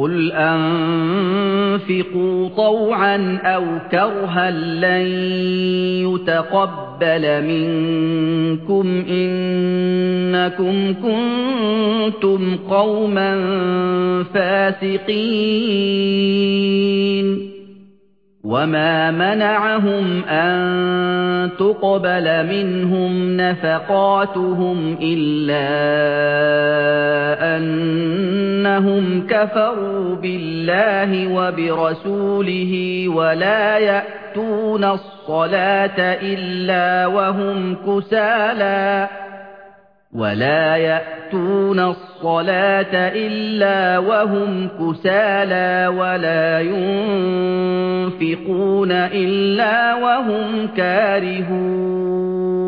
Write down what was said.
قُلْ أَنفِقُوا طَوْعًا أَوْ كَرْهًا لَّن يُتَقَبَّلَ مِنكُمْ إِنَّكُمْ كُنتُمْ قَوْمًا فَاسِقِينَ وَمَا مَنَعَهُمْ أَن تُقْبَلَ مِنْهُمْ نَفَقَاتُهُمْ إِلَّا أَنَّهُمْ كَفَرُوا بِاللَّهِ وَبِرَسُولِهِ وَلَا يَأْتُونَ الصَّلَاةَ إِلَّا وَهُمْ كُسَالَى وَلَا يَأْتُونَ الصَّلَاةَ إِلَّا وَهُمْ كُسَالَى وَلَا يُنفِقُونَ إِلَّا وَهُمْ كَارِهُونَ.